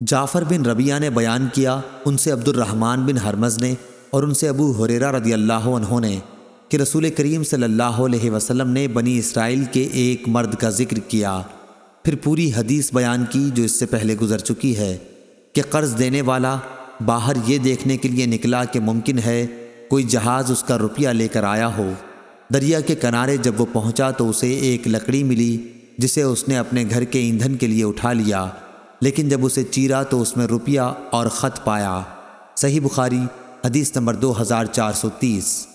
جعفر بن ربیہ نے بیان کیا، ان سے عبد الرحمن بن حرمز نے اور ان سے ابو حریرہ رضی اللہ عنہ نے کہ رسول کریم صلی اللہ علیہ وسلم نے بنی اسرائیل کے ایک مرد کا ذکر کیا۔ پھر پوری حدیث بیان کی جو اس سے پہلے گزر چکی ہے کہ قرض دینے والا باہر یہ دیکھنے کے لیے نکلا کہ ممکن ہے کوئی جہاز اس کا روپیہ لے کر آیا ہو۔ دریا کے کنارے جب وہ پہنچا تو اسے ایک لکڑی ملی جسے اس نے اپنے گھر کے ایندھن کے لیے اٹھا لیا۔ لیکن جب اسے چیرا تو اس میں روپیہ اور خط پایا۔ صحیح بخاری، حدیث نمبر دو ہزار چار سو تیس۔